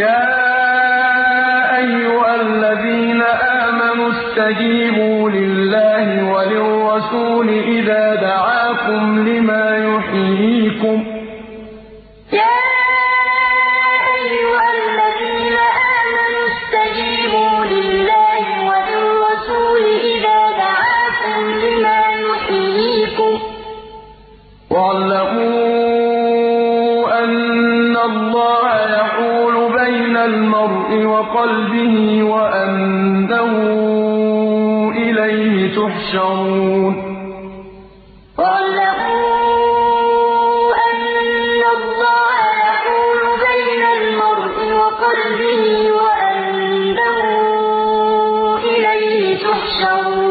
يَا أَيُّهَا الَّذِينَ آمَنُوا اسْتَجِيبُوا لِلَّهِ وَلِلرَّسُولِ إِذَا دَعَاكُمْ لِمَا يُحْيِيكُمْ ۖ. المرء وقلبه وأنه إليه تحشرون. أن الله يحول بين المرء وقلبه وأنه إليه تحشرون.